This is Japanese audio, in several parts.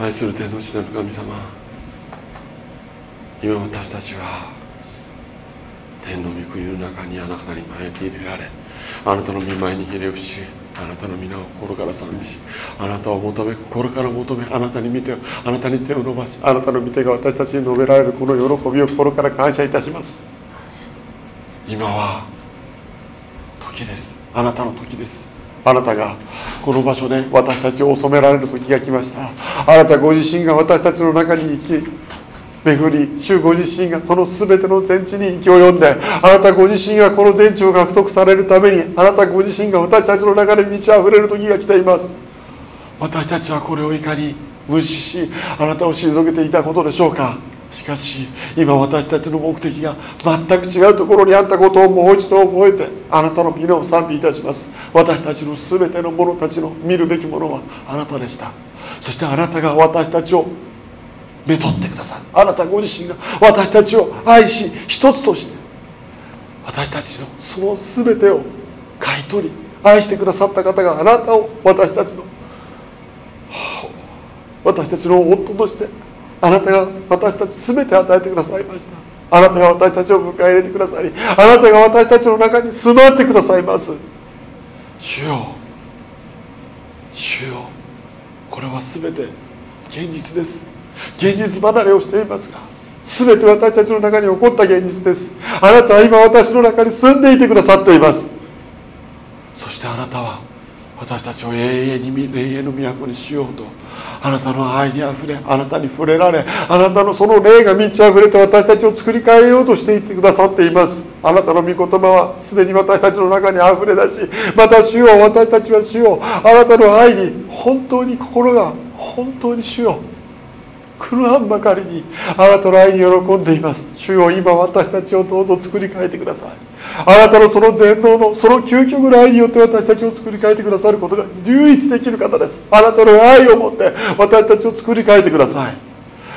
愛する天の地なる神様今私たちは天の御国の中にあなたに招き入れられあなたの御前にひれ伏しあなたの皆を心から賛美しあなたを求め心から求めあなたに見てあなたに手を伸ばしあなたの御手が私たちに述べられるこの喜びを心から感謝いたします。今は時です。あなたの時です。あなたがこの場所で私たちを収められる時が来ました。あなたご自身が私たちの中に生き巡り主ご自身がその全ての全地に生き及んであなたご自身がこの全地を獲得されるためにあなたご自身が私たちの中で満ち溢れる時が来ています。私たちはこれをいかに無視しあなたを退けていたことでしょうか。しかし今私たちの目的が全く違うところにあったことをもう一度覚えてあなたの皆を賛美いたします。私たちの全ての者たちの見るべきものはあなたでした。そしてあなたが私たちをめとってくださるあなたご自身が私たちを愛し一つとして私たちのその全てを買い取り愛してくださった方があなたを私たちの私たちの夫としてあなたが私たち全て与えてくださいました。あなたが私たちを迎え入れてくださりあなたが私たちの中に住まってくださいます。主よ。主よ。これは全て現実です。現実離れをしていますが全て私たちの中に起こった現実です。あなたは今私の中に住んでいてくださっています。そしてあなたは私たちを永遠に永遠の都にしようとあなたの愛にあふれあなたに触れられあなたのその霊が満ち溢れて私たちを作り変えようとしていってくださっています。あなたの御言葉はすでに私たちの中にあふれ出しまた主よ私たちは主よあなたの愛に本当に心が本当に主よ狂わんばかりにあなたの愛に喜んでいます。主よ今私たちをどうぞ作り変えてください。あなたのその全能のその究極の愛によって私たちを作り変えてくださることが唯一できる方です。あなたの愛を持って私たちを作り変えてください。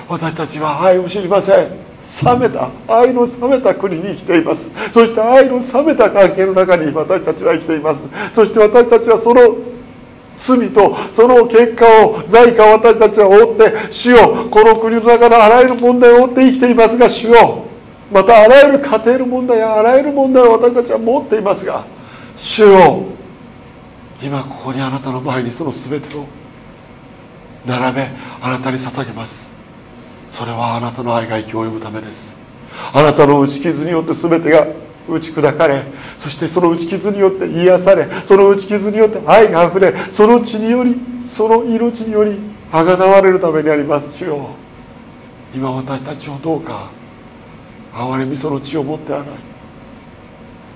私たちは愛を知りません。冷めた愛の冷めた国に生きています。そして愛の冷めた関係の中に私たちは生きています。そして私たちはその罪とその結果を罪過を私たちは負って主よこの国の中のあらゆる問題を負って生きていますが主よまたあらゆる家庭の問題やあらゆる問題を私たちは持っていますが主よ今ここにあなたの前にその全てを並べあなたに捧げます。それはあなたの愛が生き及ぶためです。あなたの打ち傷によって全てが打ち砕かれそしてその打ち傷によって癒されその打ち傷によって愛があふれその血によりその命によりあがなわれるためにあります。主よ今私たちをどうか憐れみその血を持ってあない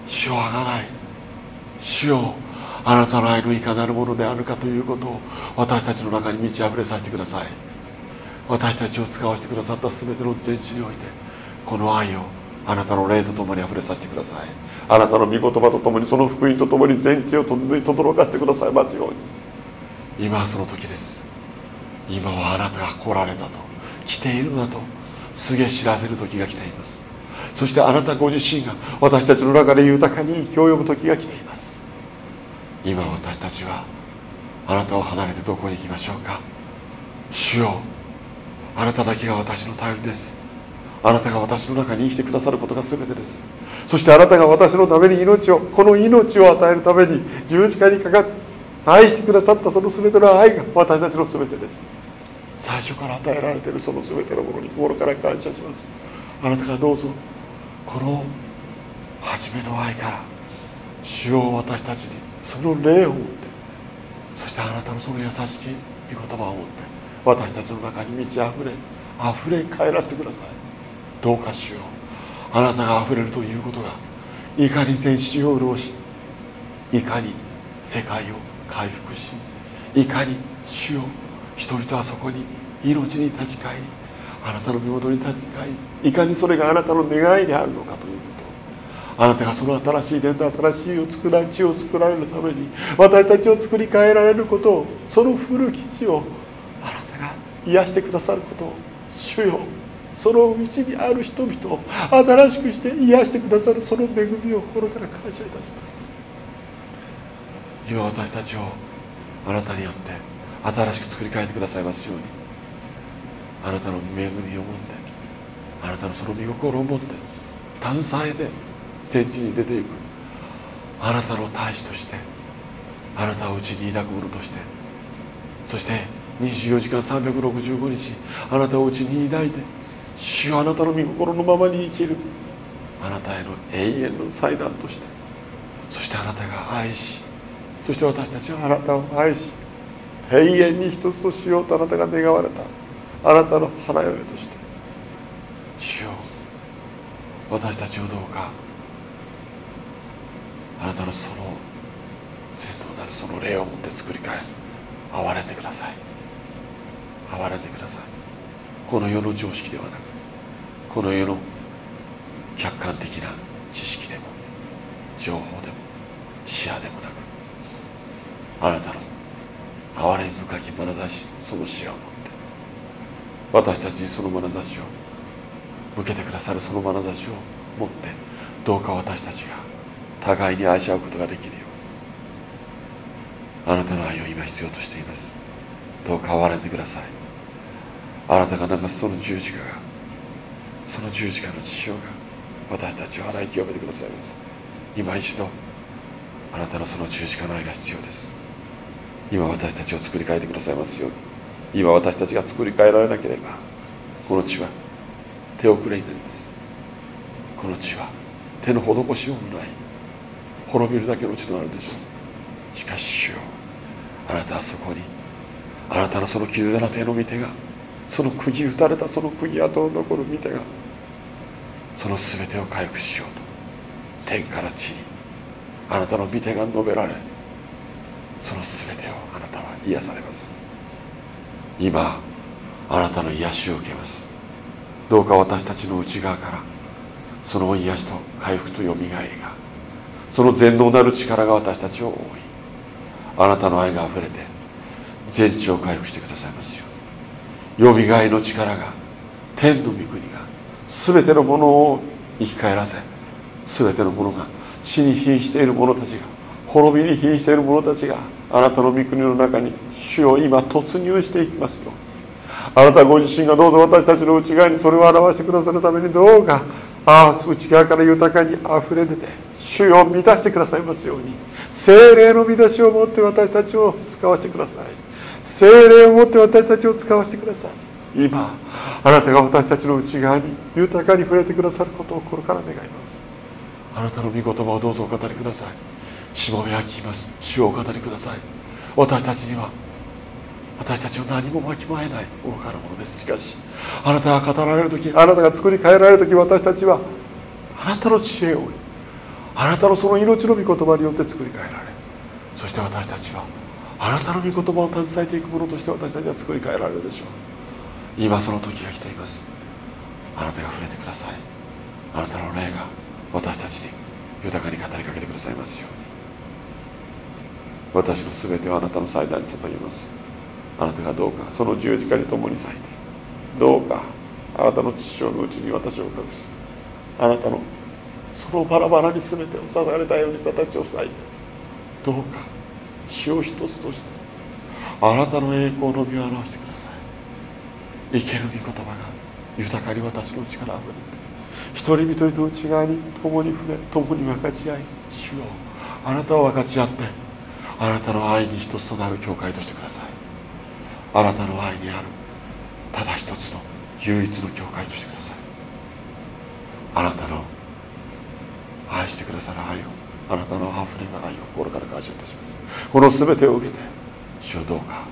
主をあがない。主よあなたの愛のいかなるものであるかということを私たちの中に満ち溢れさせてください。私たちを使わせてくださった全ての全地においてこの愛をあなたの霊と共に溢れさせてください。あなたの御言葉と共にその福音と共に全地を轟かせてくださいますように。今はその時です。今はあなたが来られたと来ているなと告げ知らせる時が来ています。そしてあなたご自身が私たちの中で豊かに生き及ぶ時が来ています。今私たちはあなたを離れてどこに行きましょうか。主よあなただけが私の頼りです。あなたが私の中に生きてくださることが全てです。そしてあなたが私のために命をこの命を与えるために十字架にかかって愛してくださったその全ての愛が私たちの全てです。最初から与えられているその全てのものに心から感謝します。あなたがどうぞこの初めの愛から主を私たちにその霊を持ってそしてあなたのその優しき御言葉を持って私たちの中に満ち溢れ溢れ返らせてください。どうかしよあなたが溢れるということがいかに全地を潤しいかに世界を回復しいかに主を人々はそこに命に立ち返りあなたの身元に立ち返りいかにそれがあなたの願いであるのかということ。あなたがその新しい伝と新しいを作ら地を作られるために私たちを作り変えられることをその古き地をあなたが癒してくださること。を主よその道にある人々を新しくして癒してくださるその恵みを心から感謝いたします。今私たちをあなたによって新しく作り変えてくださいますように。あなたの恵みを持ってあなたのその御心を持って携えて戦地に出ていくあなたの大使としてあなたをうちに抱く者としてそして24時間365日あなたをうちに抱いて主よあなたの御心のままに生きるあなたへの永遠の祭壇としてそしてあなたが愛しそして私たちはあなたを愛し永遠に一つとしようとあなたが願われた。あなたの花嫁として。主よ私たちをどうかあなたのその全能なるその霊をもって作り変え憐れんでください。憐れんでください。この世の常識ではなくこの世の客観的な知識でも情報でも視野でもなくあなたの憐れみ深き眼差しその視野を持私たちにその眼差しを向けてくださるその眼差しを持ってどうか私たちが互いに愛し合うことができるよう。あなたの愛を今必要としています。どうか憐れんでください。あなたが流すその十字架がその十字架の血潮が私たちを洗い清めてくださいます。今一度あなたのその十字架の愛が必要です。今私たちを作り変えてくださいますように。今私たちが作り変えられなければこの血は手遅れになります。この血は手の施しようもない。滅びるだけの血となるでしょう。しかし主よあなたはそこにあなたのその傷だら手の御手がその釘打たれたその釘跡の残る御手がその全てを回復しようと天から地にあなたの御手が述べられその全てをあなたは癒されます。今あなたの癒しを受けます。どうか私たちの内側からその癒しと回復とよみがえりがその全能なる力が私たちを覆いあなたの愛があふれて全地を回復してくださいますよよみがえりの力が天の御国が全てのものを生き返らせ全てのものが死に瀕している者たちが滅びに瀕している者たちがあなたの御国の中に主を今突入していきますよ。あなたご自身がどうぞ私たちの内側にそれを表してくださるためにどうかああ内側から豊かにあふれ出て主を満たしてくださいますように。精霊の満たしを持って私たちを使わせてください。精霊を持って私たちを使わせてください。今あなたが私たちの内側に豊かに触れてくださることを心から願います。あなたの御言葉をどうぞお語りください。しもべは聞きます。主をお語りください。私たちには私たちは何もわきまえない愚かなものです。しかしあなたが語られる時あなたが作り変えられる時私たちはあなたの知恵をあなたのその命の御言葉によって作り変えられそして私たちはあなたの御言葉を携えていくものとして私たちは作り変えられるでしょう。今その時が来ています。あなたが触れてください。あなたの霊が私たちに豊かに語りかけてくださいますよ私の全てをあなたの祭壇に捧げます。あなたがどうかその十字架に共に咲いてどうかあなたの父親のうちに私を隠しあなたのそのバラバラに全てを捧がれたように形を裂いてどうか死を一つとしてあなたの栄光の身を表してください。生ける御言葉が豊かに私の内からあふれて一人一人の内側に共に触れ共に分かち合い主をあなたを分かち合ってあなたの愛に一つとなる教会としてください。あなたの愛にあるただ一つの唯一の教会としてください。あなたの愛してくださる愛をあなたのあふれる愛を心から感謝いたします。この全てを受けて主をどうか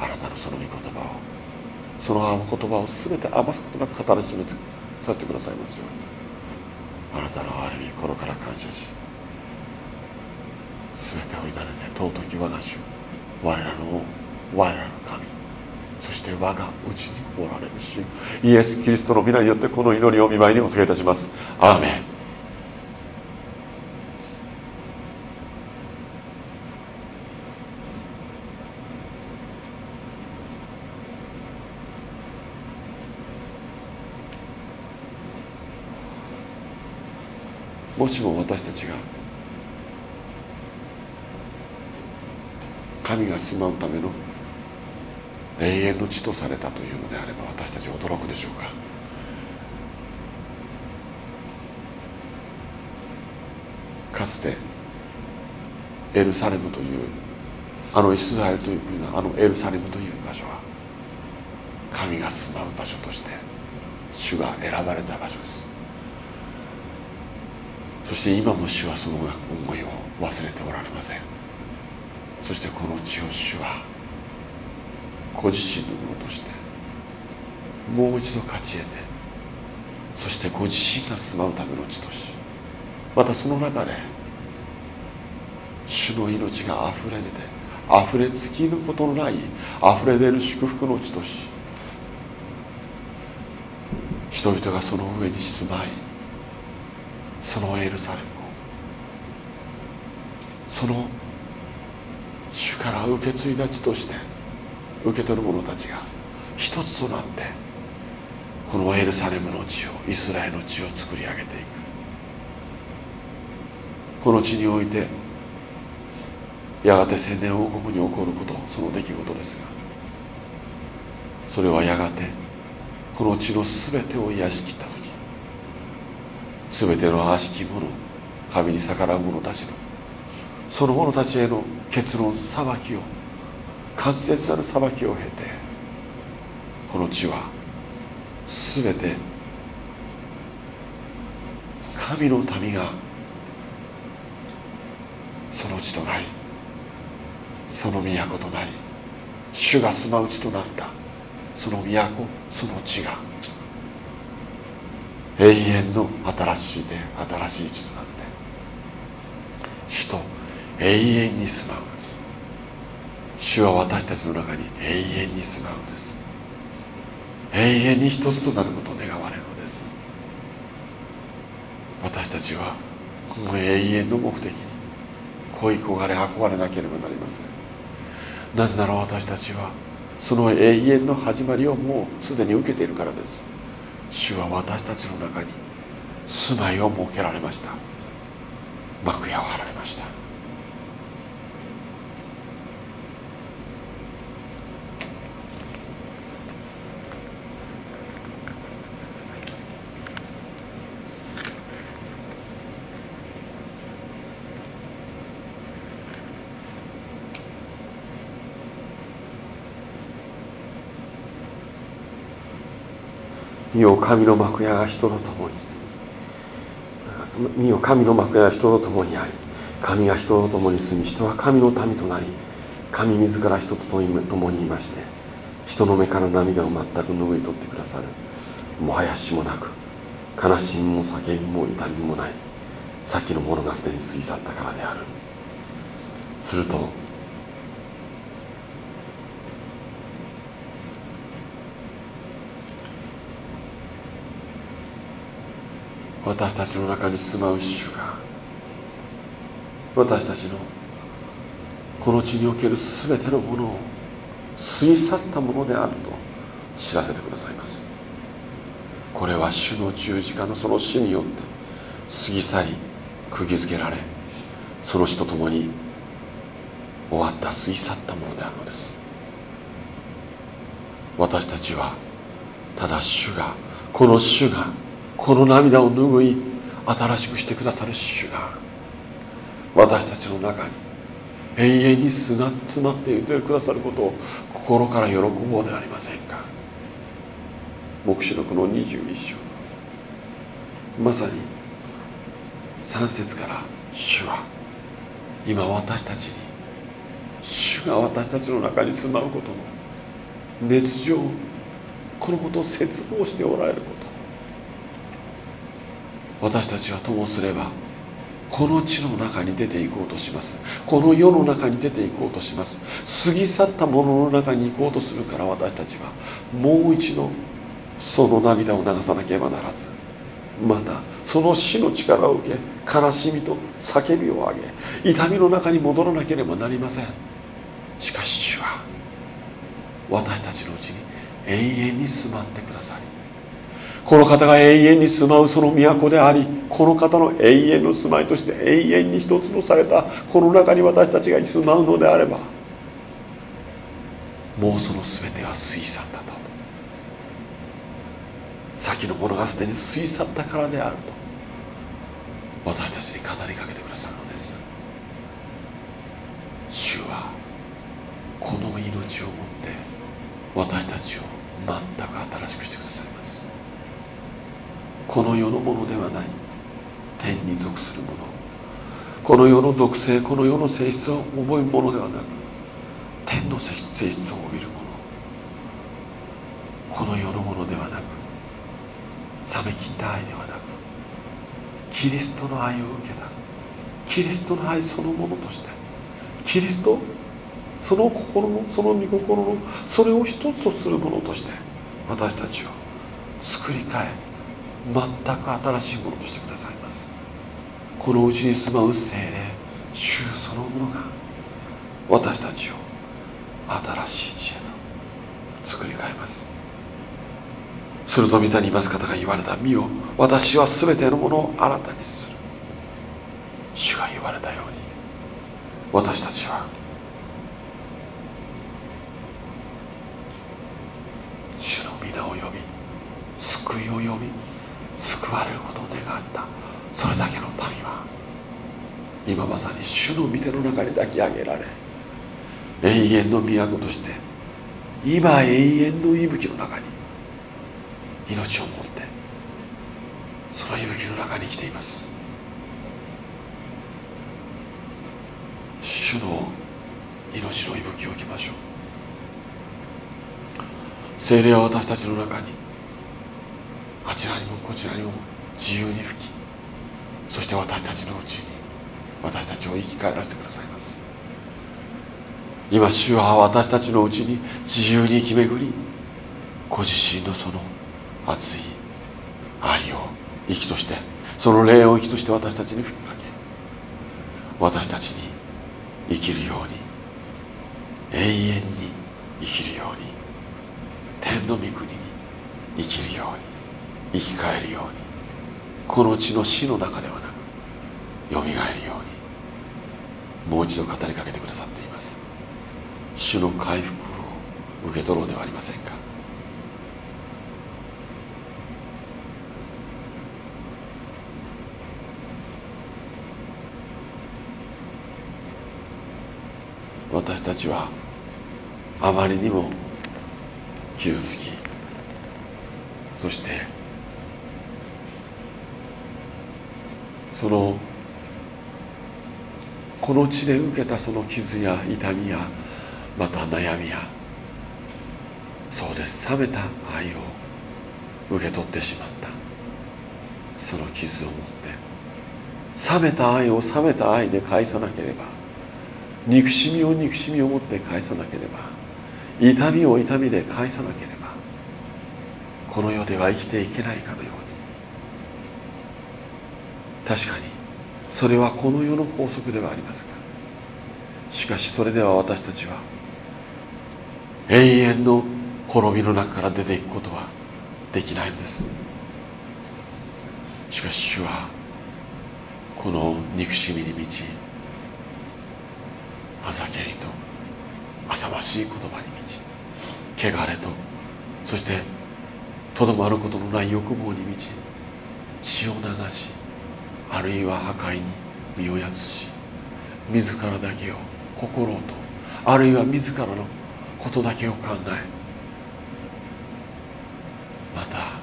あなたのその御言葉をその言葉を全て余すことなく語り示させてくださいますようにあなたの愛に心から感謝し全てを委ねて尊き我が主我らの我らの神そして我がうちにおられる主イエス・キリストの皆によってこの祈りを見舞いにお告げいたします。アーメン。もしも私たちが神が住まうための永遠の地とされたというのであれば私たち驚くでしょうか。かつてエルサレムというあのイスラエルという国のあのエルサレムという場所は神が住まう場所として主が選ばれた場所です。そして今も主はその思いを忘れておられません。そしてこの地を主はご自身のものとしてもう一度勝ち得てそしてご自身が住まうための地としまたその中で主の命があふれ出てあふれ尽きることのないあふれ出る祝福の地とし人々がその上に住まいそのエルサレムをその主から受け継いだ地として受け取る者たちが一つとなってこのエルサレムの地をイスラエルの地を作り上げていく。この地においてやがて千年王国に起こることその出来事ですがそれはやがてこの地の全てを癒し切った時全ての悪しき者神に逆らう者たちのその者たちへの結論裁きを完全なる裁きを経てこの地は全て神の民がその地となりその都となり主が住まう地となった。その都その地が永遠の新しいで新しい地と永遠に住まうんです。主は私たちの中に永遠に住まうんです。永遠に一つとなることを願われるのです。私たちはこの永遠の目的に恋焦がれ憧れなければなりません。なぜなら私たちはその永遠の始まりをもうすでに受けているからです。主は私たちの中に住まいを設けられました。幕屋を張られました。見よ神の幕屋が人と共に見よ神の幕屋が人と共にあり神が人と共に住み人は神の民となり神自ら人と共にいまして人の目から涙を全く拭い取ってくださるもはやしもなく悲しみも叫びも痛みもないさっきのものがすでに過ぎ去ったからである。すると私たちの中に住まう主が私たちのこの地における全てのものを過ぎ去ったものであると知らせてくださいます。これは主の十字架のその死によって過ぎ去り釘付けられその死とともに終わった過ぎ去ったものであるのです。私たちはただ主がこの主がこの涙を拭い新しくしてくださる主が私たちの中に永遠に砂詰まっていてくださることを心から喜ぼうではありませんか。黙示録の21章。まさに3節から主は今私たちに主が私たちの中に住まうことの熱情このことを切望しておられること。私たちはともすればこの地の中に出ていこうとします。この世の中に出ていこうとします。過ぎ去ったものの中に行こうとするから私たちはもう一度その涙を流さなければならずまたその死の力を受け悲しみと叫びを上げ痛みの中に戻らなければなりません。しかし主は私たちのうちに永遠に住まってくださいこの方が永遠に住まうその都でありこの方の永遠の住まいとして永遠に一つとされたこの中に私たちが住まうのであればもうその全ては過ぎ去ったと。先のものがすでに過ぎ去ったからであると。私たちに語りかけてくださるのです。主はこの命をもって私たちを全く新しくしてくださいこの世のものではない。天に属するもの。この世の属性この世の性質を覚えるものではなく天の性質を帯びるもの。この世のものではなく冷め切った愛ではなくキリストの愛を受けたキリストの愛そのものとしてキリストその心のその御心のそれを一つとするものとして私たちを作り変え全く新しいものとしてくださいます。このうちに住まう精霊主そのものが私たちを新しい知恵と作り変えます。すると御座にいます方が言われた「見よ私は全てのものを新たにする」主が言われたように私たちは主の皆を呼び救いを呼び救われることを願ったそれだけの民は今まさに主の御手の中に抱き上げられ永遠の都として今永遠の息吹の中に命を持ってその息吹の中に生きています。主の命の息吹を受けましょう。精霊は私たちの中にあちらにもこちらにも自由に吹きそして私たちのうちに私たちを生き返らせてくださいます。今主は私たちのうちに自由に生き巡りご自身のその熱い愛を息としてその霊を息として私たちに吹きかけ私たちに生きるように永遠に生きるように天の御国に生きるように。生き返るように。この地の死の中ではなくよみがえるように。もう一度語りかけてくださっています。主の回復を受け取ろうではありませんか。私たちはあまりにも傷つきそしてそのこの地で受けたその傷や痛みやまた悩みやそうです。冷めた愛を受け取ってしまった。その傷を持って冷めた愛を冷めた愛で返さなければ憎しみを憎しみを持って返さなければ痛みを痛みで返さなければこの世では生きていけないかのように確かに。それはこの世の法則ではありますが。しかしそれでは私たちは永遠の滅びの中から出ていくことはできないんです。しかし主はこの憎しみに満ちあざけりと浅ましい言葉に満ち汚れとそしてとどまることのない欲望に満ち血を流しあるいは破壊に身をやつし自らだけを心とあるいは自らのことだけを考えまた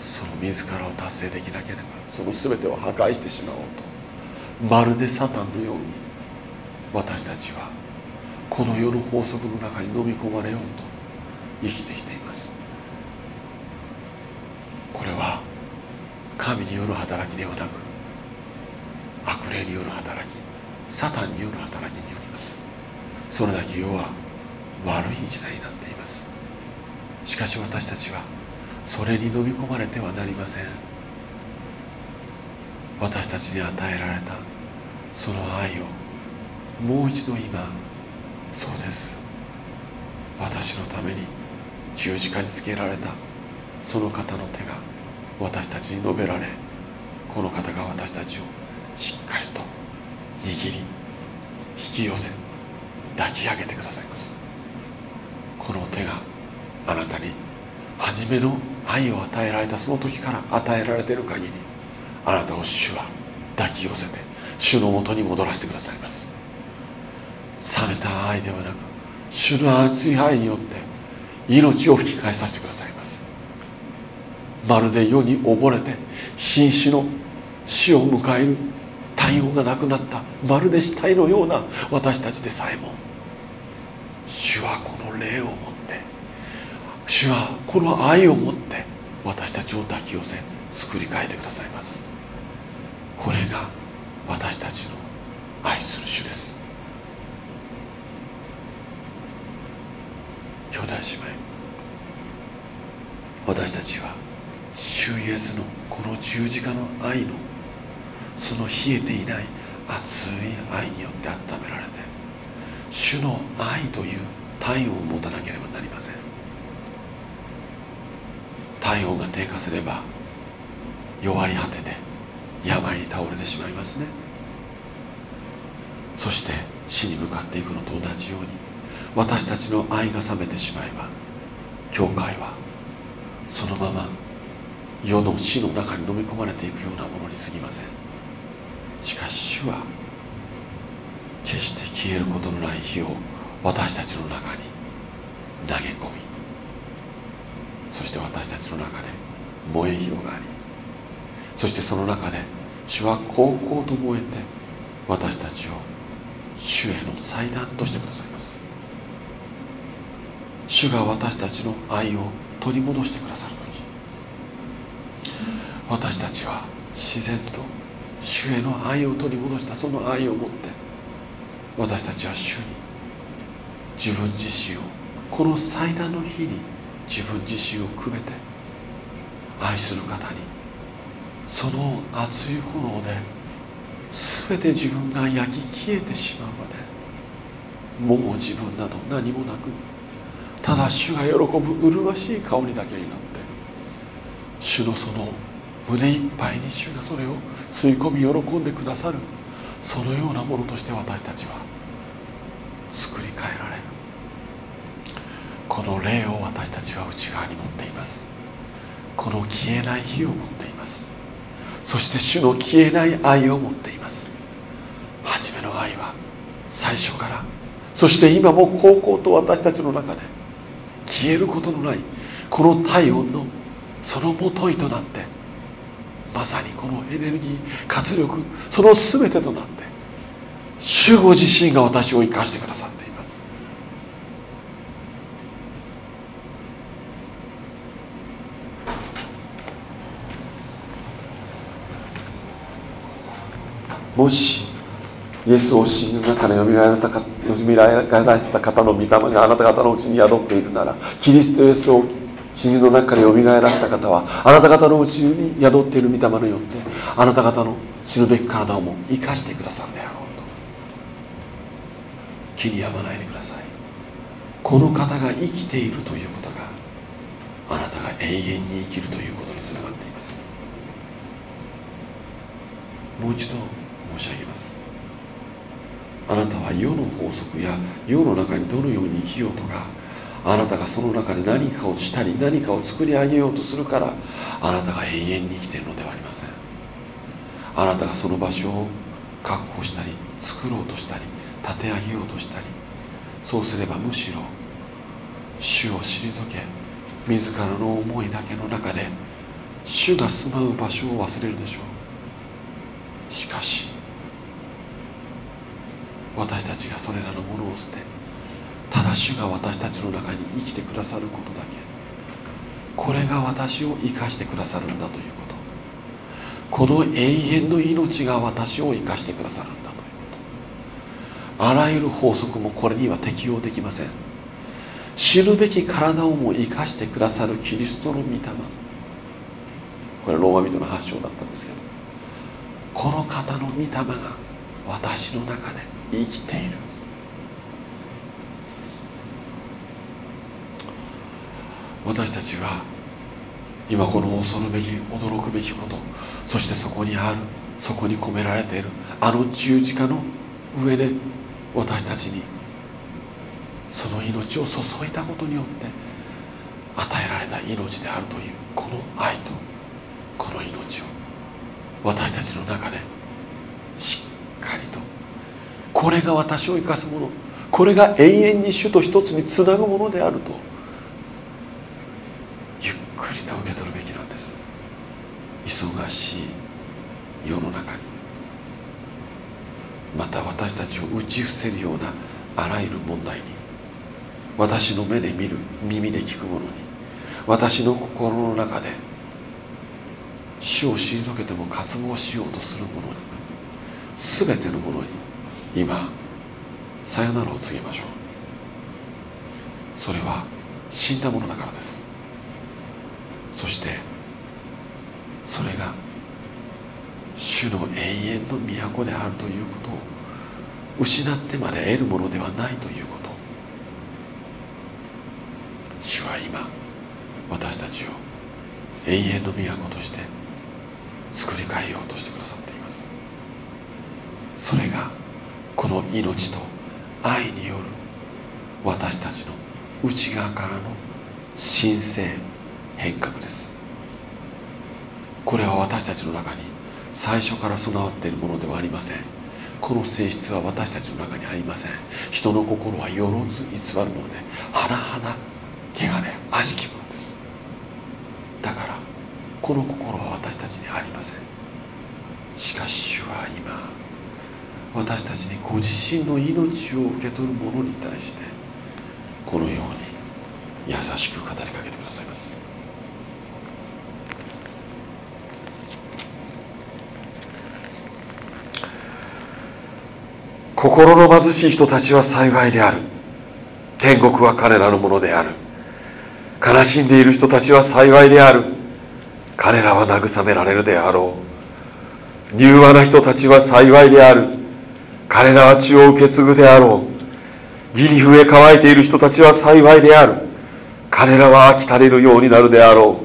その自らを達成できなければその全てを破壊してしまおうとまるでサタンのように私たちはこの世の法則の中に飲み込まれようと生きてきています。これは神による働きではなく悪霊による働きサタンによる働きによります。それだけ世は悪い時代になっています。しかし私たちはそれに飲み込まれてはなりません。私たちに与えられたその愛をもう一度今そうです。私のために十字架につけられたその方の手が私たちに述べられこの方が私たちをしっかりと握り引き寄せ抱き上げてくださいます。この手があなたに初めの愛を与えられたその時から与えられている限りあなたを主は抱き寄せて主のもとに戻らせてくださいます。冷めた愛ではなく主の熱い愛によって命を吹き返させてください。まるで世に溺れて瀕死の死を迎える対応がなくなったまるで死体のような私たちでさえも主はこの霊を持って主はこの愛を持って私たちを抱き寄せ作り変えてくださいます。これが私たちの愛する主です。兄弟姉妹私たちは主イエスのこの十字架の愛のその冷えていない熱い愛によって温められて主の愛という体温を持たなければなりません。体温が低下すれば弱り果てて病に倒れてしまいますね。そして死に向かっていくのと同じように私たちの愛が冷めてしまえば教会はそのまま世の死の中に飲み込まれていくようなものに過ぎません。しかし主は決して消えることのない火を私たちの中に投げ込みそして私たちの中で燃え広がりそしてその中で主は高校と燃えて私たちを主への祭壇としてくださいます。主が私たちの愛を取り戻してくださる。私たちは自然と主への愛を取り戻したその愛を持って私たちは主に自分自身をこの祭壇の日に自分自身をくべて愛する方にその熱い炎で全て自分が焼き消えてしまうまでもう自分など何もなくただ主が喜ぶ麗しい香りだけになって主のその胸いっぱいに主がそれを吸い込み喜んでくださる。そのようなものとして私たちは。作り変えられる。この霊を私たちは内側に持っています。この消えない火を持っています。そして主の消えない愛を持っています。初めの愛は最初から。そして今も高校と私たちの中で消えることのないこの体温のそのもといとなってまさにこのエネルギー活力その全てとなって主ご自身が私を生かしてくださっています。もしイエスを死の中でよみがえらせた方の御霊があなた方のうちに宿っているならキリストイエスを死人の中からよみがえらせた方はあなた方のうちに宿っている御霊によってあなた方の死ぬべき体をも生かしてくださるであろうと気に病まないでください。この方が生きているということがあなたが永遠に生きるということにつながっています。もう一度申し上げます。あなたは世の法則や世の中にどのように生きようとかあなたがその中で何かをしたり何かを作り上げようとするからあなたが永遠に生きているのではありません。あなたがその場所を確保したり作ろうとしたり立て上げようとしたりそうすればむしろ主を退け自らの思いだけの中で主が住まう場所を忘れるでしょう。しかし私たちがそれらのものを捨て主が私たちの中に生きてくださることだけ。これが私を生かしてくださるんだということ。この永遠の命が私を生かしてくださるんだということ。あらゆる法則もこれには適用できません。死ぬべき体をも生かしてくださるキリストの御霊。これローマ人の発祥だったんですけど。この方の御霊が私の中で生きている。私たちは今この恐るべき驚くべきことそしてそこにあるそこに込められているあの十字架の上で私たちにその命を注いだことによって与えられた命であるというこの愛とこの命を私たちの中でしっかりとこれが私を生かすものこれが永遠に主と一つにつなぐものであるとゆっくりと受け取るべきなんです忙しい世の中にまた私たちを打ち伏せるようなあらゆる問題に私の目で見る耳で聞くものに私の心の中で死を退けても渇望しようとするものに全てのものに今さよならを告げましょう。それは死んだものだからです。そしてそれが主の永遠の都であるということを失ってまで得るものではないということ。主は今私たちを永遠の都として作り変えようとしてくださっています。それがこの命と愛による私たちの内側からの神聖変革です。これは私たちの中に最初から備わっているものではありません。この性質は私たちの中にありません。人の心はよろず偽るのではなはな汚れ悪しきものです。だからこの心は私たちにありません。しかし主は今私たちにご自身の命を受け取る者に対してこのように優しく語りかけてくださいます。心の貧しい人たちは幸いである。天国は彼らのものである。悲しんでいる人たちは幸いである。彼らは慰められるであろう。柔和な人たちは幸いである。彼らは血を受け継ぐであろう。義に増え乾いている人たちは幸いである。彼らは飽き足れるようになるであろ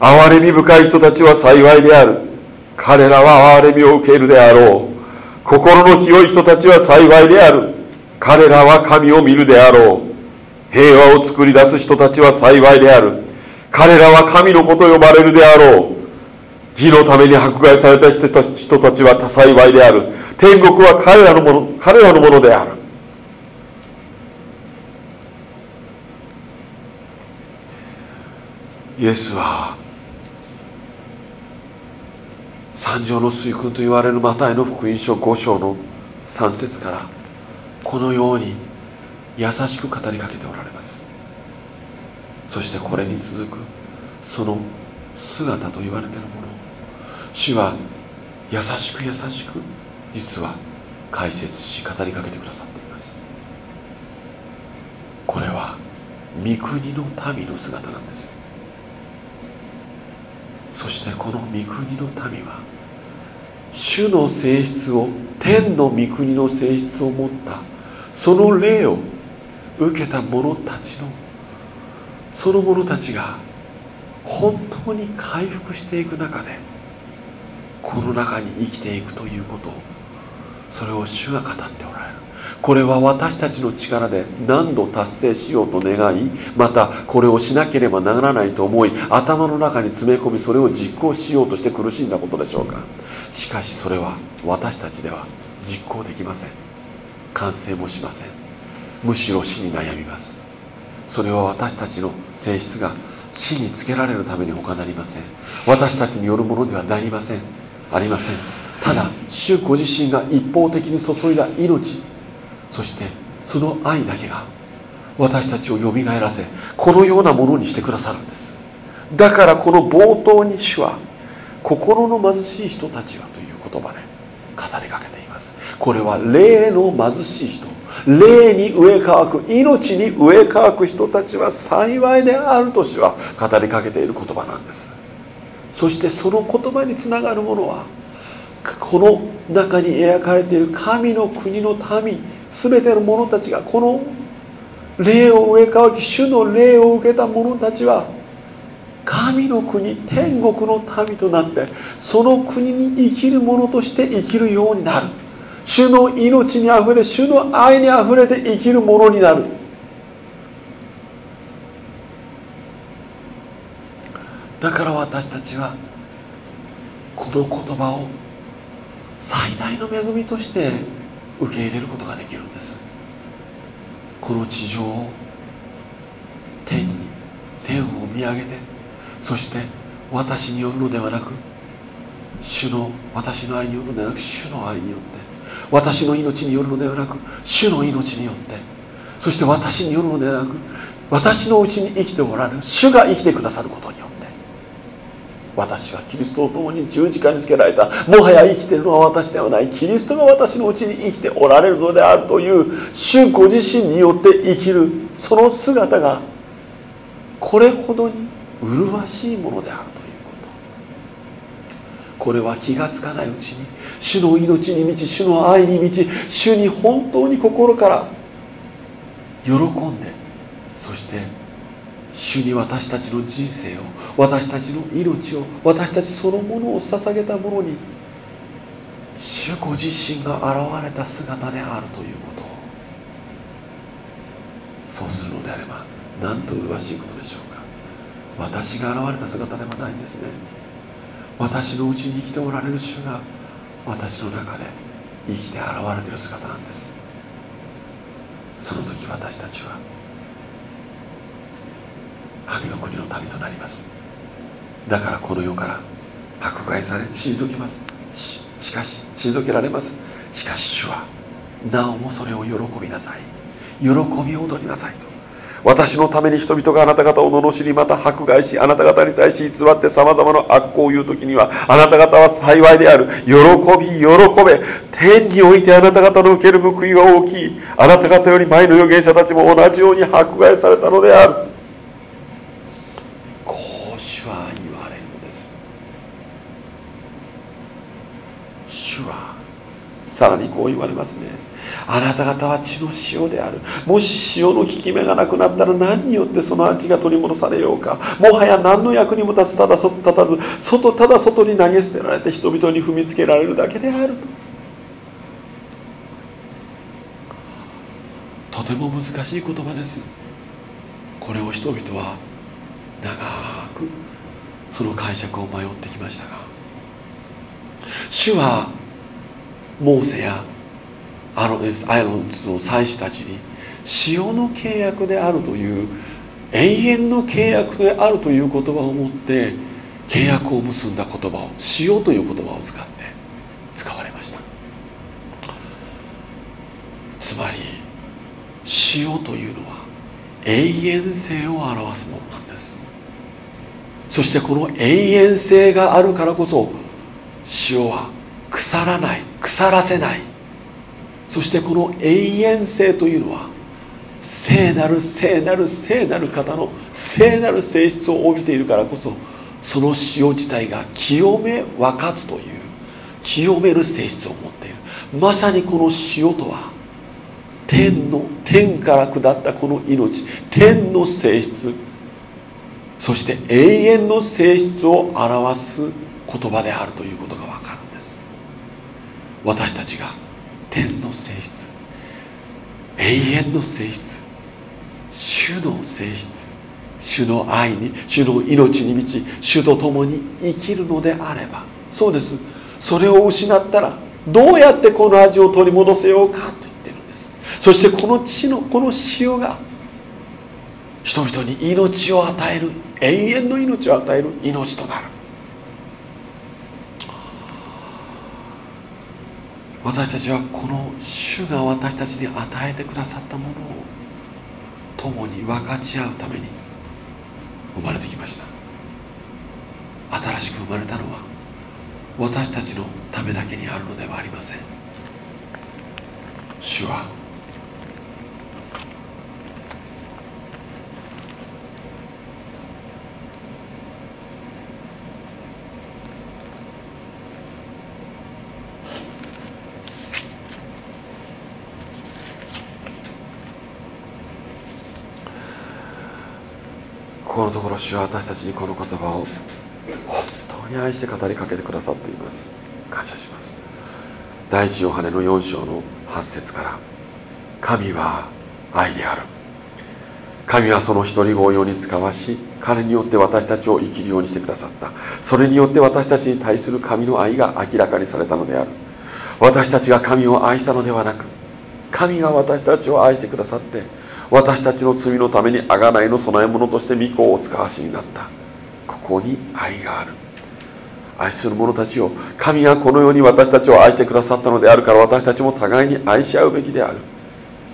う。憐れみ深い人たちは幸いである。彼らは憐れみを受けるであろう。心の清い人たちは幸いである。彼らは神を見るであろう。平和を作り出す人たちは幸いである。彼らは神の子と呼ばれるであろう。義のために迫害された人たちは幸いである。天国は彼らのもの彼らのものである。イエスは三条の水訓と言われるマタイの福音書5章の3節からこのように優しく語りかけておられます。そしてこれに続くその姿と言われているもの主は優しく優しく実は解説し語りかけてくださっています。これは御国の民の姿なんです。そしてこの御国の民は主の性質を天の御国の性質を持ったその霊を受けた者たちのその者たちが本当に回復していく中でこの中に生きていくということをそれを主が語っておられる。これは私たちの力で何度達成しようと願いまたこれをしなければならないと思い頭の中に詰め込みそれを実行しようとして苦しんだことでしょうか。しかしそれは私たちでは実行できません。完成もしません。むしろ死に悩みます。それは私たちの性質が死につけられるために他なりません。私たちによるものではなりません。ありません。ただ主ご自身が一方的に注いだ命そしてその愛だけが私たちをよみがえらせこのようなものにしてくださるんです。だからこの冒頭に主は心の貧しい人たちはという言葉で語りかけています。これは霊の貧しい人霊に植え替く命に植え替く人たちは幸いであると主は語りかけている言葉なんです。そしてその言葉につながるものはこの中に描かれている神の国の民全ての者たちがこの霊を植え替わき主の霊を受けた者たちは神の国天国の民となってその国に生きる者として生きるようになる。主の命にあふれ主の愛にあふれて生きる者になる。だから私たちはこの言葉を最大の恵みとして受け入れることができるんです。この地上を天に天を見上げてそして私によるのではなく主の私の愛によるのではなく主の愛によって私の命によるのではなく主の命によってそして私によるのではなく私のうちに生きておられる主が生きてくださることによって。私はキリストと共に十字架につけられた。もはや生きているのは私ではない。キリストが私のうちに生きておられるのであるという主ご自身によって生きる。その姿がこれほどに麗しいものであるということ。これは気がつかないうちに主の命に満ち主の愛に満ち主に本当に心から喜んでそして主に私たちの人生を私たちの命を私たちそのものを捧げたものに主ご自身が現れた姿であるということ。そうするのであればなんと麗しいことでしょうか。私が現れた姿ではないんですね。私のうちに生きておられる主が私の中で生きて現れている姿なんです。その時私たちは神の国の民となります。だからこの世から迫害され退けます。しかし退けられます。しかし主はなおもそれを喜びなさい。喜び踊りなさいと。私のために人々があなた方を罵りまた迫害しあなた方に対し偽ってさまざまな悪行を言う時にはあなた方は幸いである。喜び喜べ。天においてあなた方の受ける報いは大きい。あなた方より前の預言者たちも同じように迫害されたのであるこう主は言われるのです主はさらにこう言われますね。あなた方は血の塩である。もし塩の効き目がなくなったら何によってその味が取り戻されようか。もはや何の役にも立つただ立たず外ただ外に投げ捨てられて人々に踏みつけられるだけであると。とても難しい言葉です。これを人々は長くその解釈を迷ってきましたが。主はモーセやアロアロンズの祭司たちに塩の契約であるという永遠の契約であるという言葉を持って契約を結んだ言葉を塩という言葉を使って使われました。つまり塩というのは永遠性を表すものなんです。そしてこの永遠性があるからこそ塩は腐らない。腐らせない。そしてこの永遠性というのは聖なる聖なる聖なる方の聖なる性質を帯びているからこそその塩自体が清め分かつという清める性質を持っている。まさにこの塩とは天の天から下ったこの命天の性質そして永遠の性質を表す言葉であるということが分かる私たちが天の性質永遠の性質主の性質主の愛に主の命に満ち主と共に生きるのであればそうです。それを失ったらどうやってこの味を取り戻せようかと言ってるんです。そしてこの地のこの塩が人々に命を与える永遠の命を与える命となる。私たちはこの主が私たちに与えてくださったものを共に分かち合うために生まれてきました。新しく生まれたのは私たちのためだけにあるのではありません。主は主は私たちにこの言葉を本当に愛して語りかけてくださっています。感謝します。第一ヨハネの4章の8節から神は愛である。神はその一人子を世に使わし彼によって私たちを生きるようにしてくださった。それによって私たちに対する神の愛が明らかにされたのである。私たちが神を愛したのではなく神が私たちを愛してくださって私たちの罪のために贖いの供え物として御子をお使わしになった。ここに愛がある。愛する者たちを神がこのように私たちを愛してくださったのであるから私たちも互いに愛し合うべきである。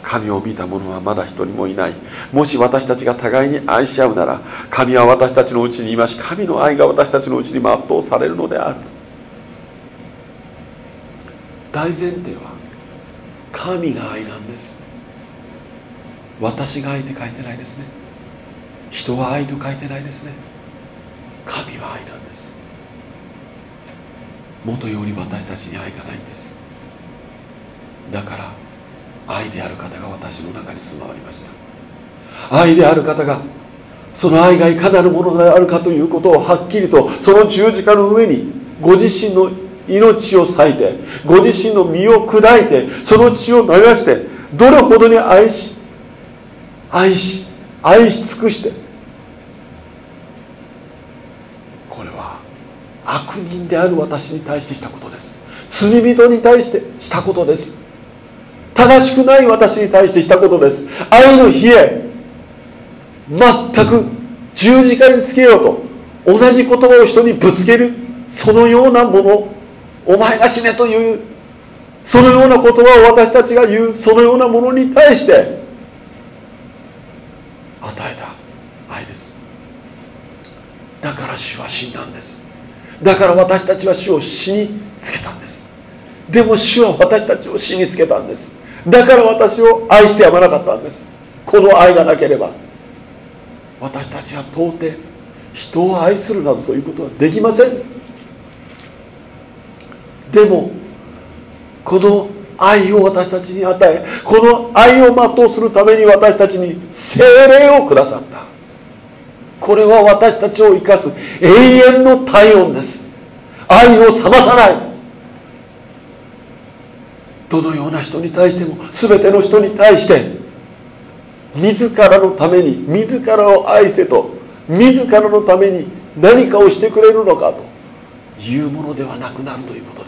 神を見た者はまだ一人もいない。もし私たちが互いに愛し合うなら神は私たちのうちにいまし神の愛が私たちのうちに全うされるのである。大前提は神が愛なんです。私が愛って書いてないですね。人は愛と書いてないですね。神は愛なんです。もとように私たちに愛がないんです。だから愛である方が私の中に住まわりました。愛である方がその愛がいかなるものであるかということをはっきりとその十字架の上にご自身の命を割いてご自身の身を砕いてその血を流してどれほどに愛し愛し愛し尽くして。これは悪人である私に対してしたことです。罪人に対してしたことです。正しくない私に対してしたことです。愛の冷え全く十字架につけようと同じ言葉を人にぶつけるそのようなものお前が死ねというそのような言葉を私たちが言うそのようなものに対して与えた愛です。だから主は死んだんです。だから私たちは主を死につけたんです。でも主は私たちを死につけたんです。だから私を愛してやまなかったんです。この愛がなければ。私たちは到底人を愛するなどということはできません。でもこの愛を私たちに与えこの愛を全うするために私たちに精霊をくださった。これは私たちを生かす永遠の体温です。愛を冷まさない。どのような人に対しても全ての人に対して自らのために自らを愛せと自らのために何かをしてくれるのかというものではなくなるということ。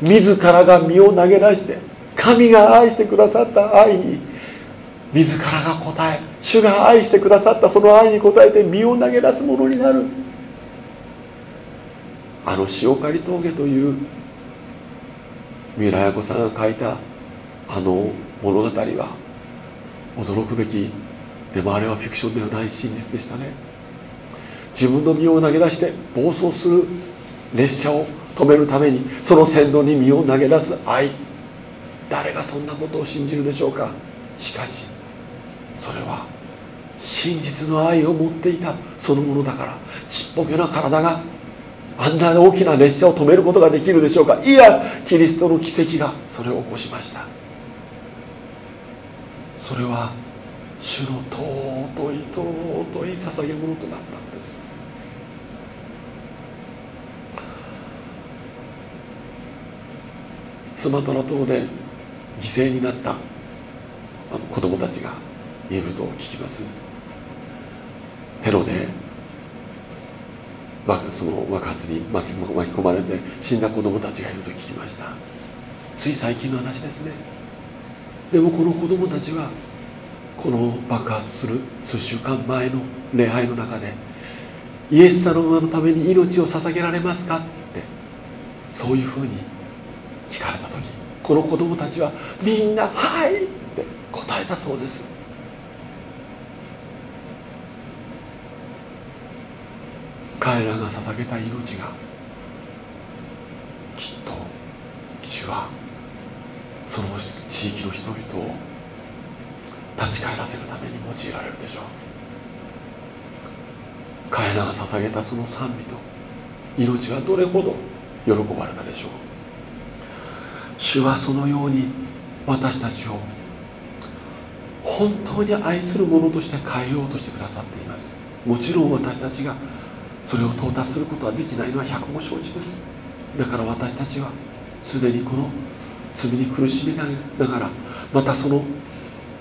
自らが身を投げ出して神が愛してくださった愛。に自らが答え主が愛してくださったその愛に応えて身を投げ出すものになる。あの塩刈峠という三浦綾子さんが書いたあの物語は驚くべきでもあれはフィクションではない真実でしたね。自分の身を投げ出して暴走する列車を止めるためにその線路に身を投げ出す愛。誰がそんなことを信じるでしょうか。しかしそれは真実の愛を持っていたそのものだからちっぽけな体があんな大きな列車を止めることができるでしょうか。いやキリストの奇跡がそれを起こしました。それは主の尊い尊い捧げ物となったんです。スマトラ島で犠牲になったあの子供たちがいると聞きます。テロでその爆発に巻き込まれて死んだ子供たちがいると聞きました。つい最近の話ですね。でもこの子供たちはこの爆発する数週間前の礼拝の中でイエス様のために命を捧げられますかってそういうふうに聞かれた時この子供たちはみんな「はい!」って答えたそうです彼らが捧げた命がきっと主はその地域の人々を立ち返らせるために用いられるでしょう彼らが捧げたその賛美と命はどれほど喜ばれたでしょう主はそのように私たちを本当に愛する者として変えようとしてくださっています。もちろん私たちがそれを到達することはできないのは百も承知です。だから私たちはすでにこの罪に苦しみながらまたその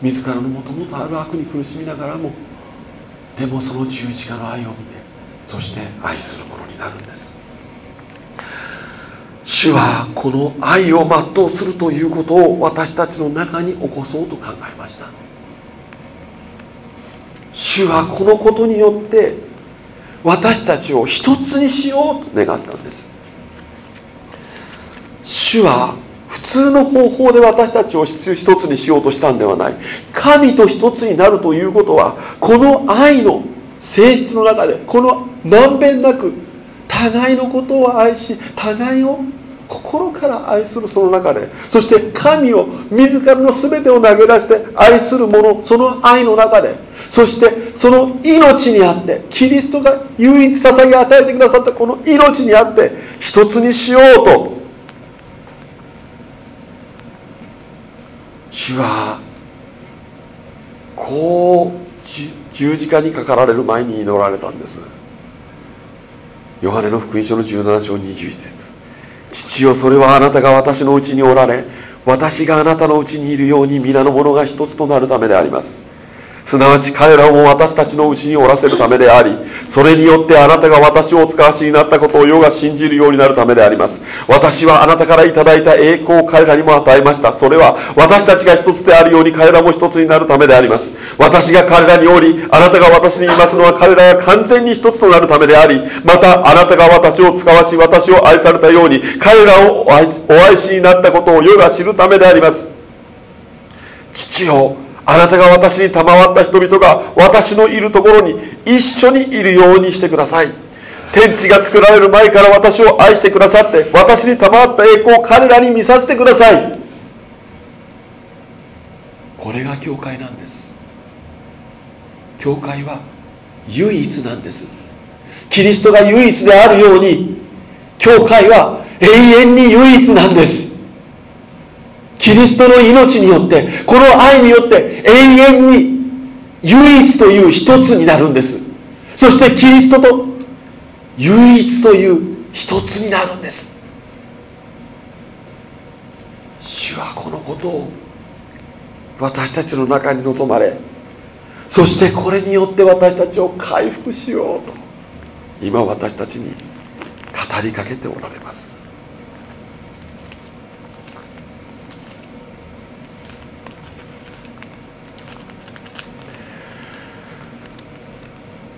自らのもともとある悪に苦しみながらもってもその十字架の愛を見てそして愛するものになるんです。主はこの愛を全うするということを私たちの中に起こそうと考えました。主はこのことによって私たちを一つにしようと願ったんです。主は普通の方法で私たちを一つにしようとしたんではない。神と一つになるということはこの愛の性質の中でこのまんべんなく互いのことを愛し互いを心から愛するその中でそして神を自らの全てを投げ出して愛する者その愛の中でそしてその命にあってキリストが唯一捧げ与えてくださったこの命にあって一つにしようと主はこう十字架にかかられる前に祈られたんです。ヨハネの福音書の17章21節。父よそれはあなたが私のうちにおられ私があなたのうちにいるように皆の者が一つとなるためであります。すなわち彼らを私たちのうちにおらせるためでありそれによってあなたが私をお使わしになったことを世が信じるようになるためであります。私はあなたからいただいた栄光を彼らにも与えました。それは私たちが一つであるように彼らも一つになるためであります。私が彼らにおりあなたが私にいますのは彼らが完全に一つとなるためでありまたあなたが私を使わし私を愛されたように彼らをお愛しになったことを世が知るためであります。父よあなたが私に賜った人々が私のいるところに一緒にいるようにしてください。天地が作られる前から私を愛してくださって私に賜った栄光を彼らに見させてください。これが教会なんです。教会は唯一なんです。キリストが唯一であるように教会は永遠に唯一なんです。キリストの命によってこの愛によって永遠に唯一という一つになるんです。そしてキリストと唯一という一つになるんです。主はこのことを私たちの中に望まれそしてこれによって私たちを回復しようと今私たちに語りかけておられます。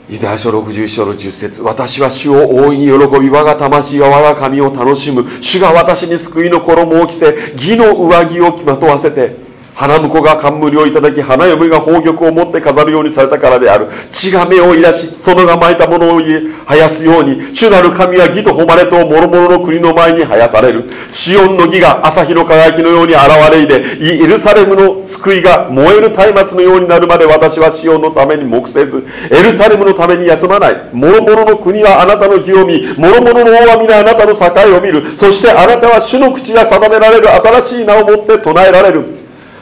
イザヤ書61章の10節私は主を大いに喜び我が魂が我が神を楽しむ。主が私に救いの衣を着せ義の上着をまとわせて花婿が冠をいただき花嫁が宝玉を持って飾るようにされたからである。血が目をいらし園がまいたものを生やすように主なる神は義と誉れと諸々の国の前に生やされる。シオンの義が朝日の輝きのように現れいでエルサレムの救いが燃える松明のようになるまで私はシオンのために黙せずエルサレムのために休まない。諸々の国はあなたの義を見諸々の王は皆あなたの境を見る。そしてあなたは主の口が定められる新しい名をもって唱えられる。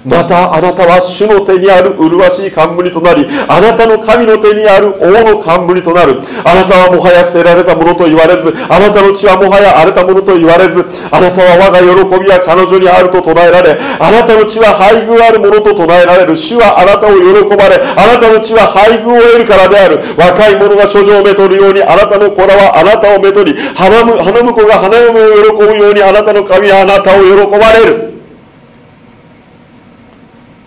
またあなたは主の手にある麗しい冠となりあなたの神の手にある王の冠となる。あなたはもはや捨てられたものと言われずあなたの血はもはや荒れたものと言われずあなたは我が喜びは彼女にあると唱えられあなたの血は配偶あるものと唱えられる。主はあなたを喜ばれあなたの血は配偶を得るからである。若い者が処女をめとるようにあなたの子らはあなたをめとり花婿が花嫁を喜ぶようにあなたの神はあなたを喜ばれる。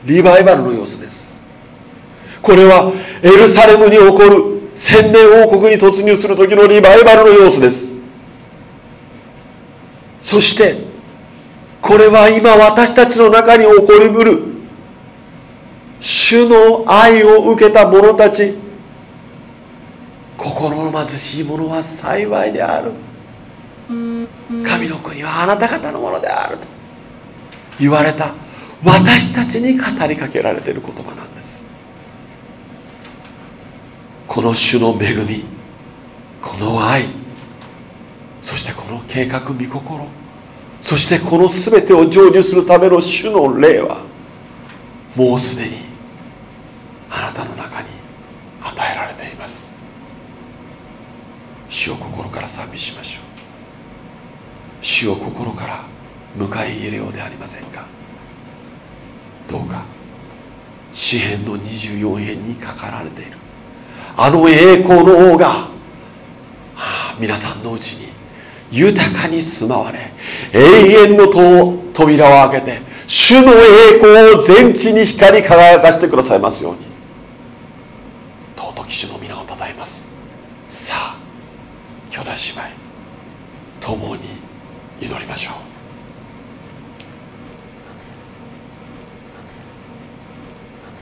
リバイバルの様子です。これはエルサレムに起こる千年王国に突入する時のリバイバルの様子です。そしてこれは今私たちの中に起こりうる主の愛を受けた者たち。心の貧しい者は幸いである。神の国はあなた方のものであると言われた。私たちに語りかけられている言葉なんです。この主の恵みこの愛そしてこの計画御心そしてこの全てを成就するための主の霊はもうすでにあなたの中に与えられています。主を心から賛美しましょう。主を心から迎え入れようでありませんか。どうか。詩篇の24編に書かられている。あの栄光の王が皆さんのうちに豊かに住まわれ永遠の扉を開けて主の栄光を全地に光り輝かせてくださいますように。尊き主の皆をたたえます。さあ兄弟姉妹共に祈りましょう。